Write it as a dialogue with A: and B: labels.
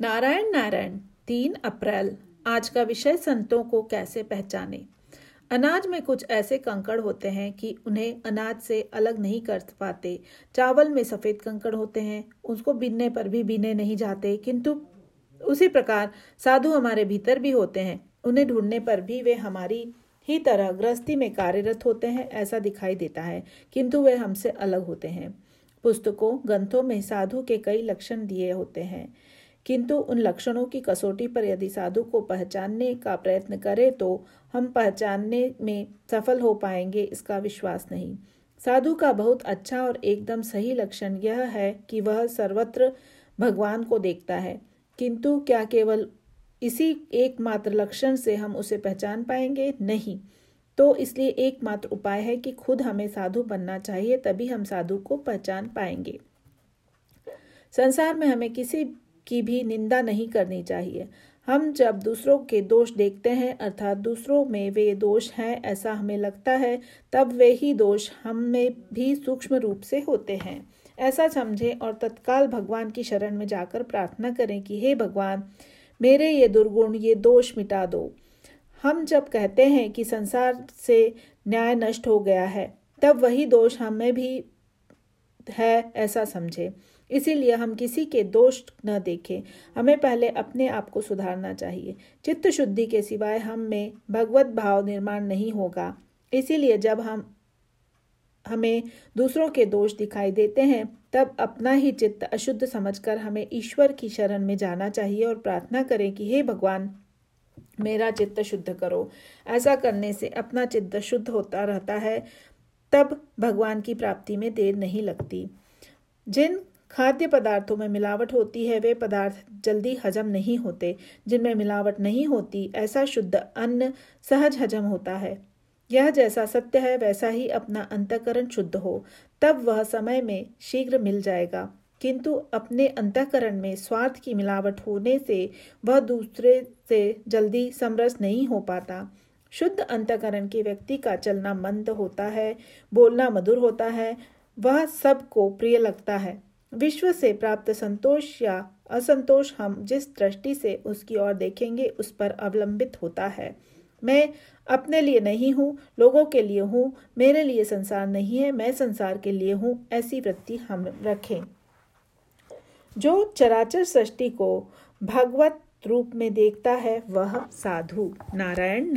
A: नारायण नारायण, तीन अप्रैल, आज का विषय संतों को कैसे पहचाने? अनाज में कुछ ऐसे कंकड़ होते हैं कि उन्हें अनाज से अलग नहीं कर पाते। चावल में सफ़ेद कंकड़ होते हैं, उसको बीनने पर भी बीने नहीं जाते, किंतु उसी प्रकार साधु हमारे भीतर भी होते हैं। उन्हें ढूँढने पर भी वे हमारी ही तरह गृहस्थी में कार्यरत होते हैं, ऐसा दिखाई देता है, किंतु वे हमसे अलग होते हैं। पुस्तकों, ग्रंथों में साधु के कई लक्षण दिए होते हैं। किंतु उन लक्षणों की कसौटी पर यदि साधु को पहचानने का प्रयत्न करें तो हम पहचानने में सफल हो पाएँगे, इसका विश्वास नहीं। साधु का बहुत अच्छा और एकदम सही लक्षण यह है कि वह सर्वत्र भगवान को देखता है। किंतु क्या केवल इसी एकमात्र लक्षण से हम उसे पहचान पाएँगे? नहीं। तो इसलिए एकमात्र उपाय है कि खुद हमें साधु बनना चाहिए, तभी हम साधु को पहचान पाएँगे। संसार में हमें किसी की भी निंदा नहीं करनी चाहिए। हम जब दूसरों के दोष देखते हैं अर्थात दूसरों में वे दोष हैं ऐसा हमें लगता है, तब वे ही दोष हम में भी सूक्ष्म रूप से होते हैं। ऐसा समझें और तत्काल भगवान की शरण में जाकर प्रार्थना करें कि, हे भगवान, मेरे ये दुर्गुण, ये दोष मिटा दो। हम जब कहते हैं कि संसार से न्याय नष्ट हो गया है, तब वही दोष हमें भी है ऐसा समझे। इसीलिए हम किसी के दोष न देखें। हमें पहले अपने आप को सुधारना चाहिए। चित्त शुद्धि के सिवाय हम में भगवत भाव निर्माण नहीं होगा। इसीलिए जब हम, हमें दूसरों के दोष दिखाई देते हैं, तब अपना ही चित्त अशुद्ध समझकर हमें ईश्वर की शरण में जाना चाहिए और प्रार्थना करें कि, हे भगवान, मेरा चित्त शुद्ध करो। ऐसा करने से अपना चित्त शुद्ध होता रहता है। तब भगवान की प्राप्ति में देर नहीं लगती। जिन खाद्य पदार्थों में मिलावट होती है, वे पदार्थ जल्दी हजम नहीं होते। जिनमें मिलावट नहीं होती, ऐसा शुद्ध अन्न सहज हजम होता है। यह जैसा सत्य है, वैसा ही अपना अंतकरण शुद्ध हो। तब वह समय में शीघ्र मिल जाएगा। किंतु अपने अंतकरण में स्वार्थ की मिलावट होने से वह दूसरे से जल्दी समरस नहीं हो पाता। शुद्ध अंतकरण के व्यक्ति का चलना मंद होता है, बोलना मधुर होता है, वह सबको प्रिय लगता है। विश्व से प्राप्त संतोष या असंतोष हम जिस दृष्टि से उसकी ओर देखेंगे, उस पर अवलंबित होता है। मैं अपने लिए नहीं हूँ, लोगों के लिए हूँ, मेरे लिए संसार नहीं है, मैं संसार के लिए हूँ, ऐसी वृत्ति हम रखें। जो चराचर सृष्टि को भगवत रूप में देखता है, वह साधु। नारायण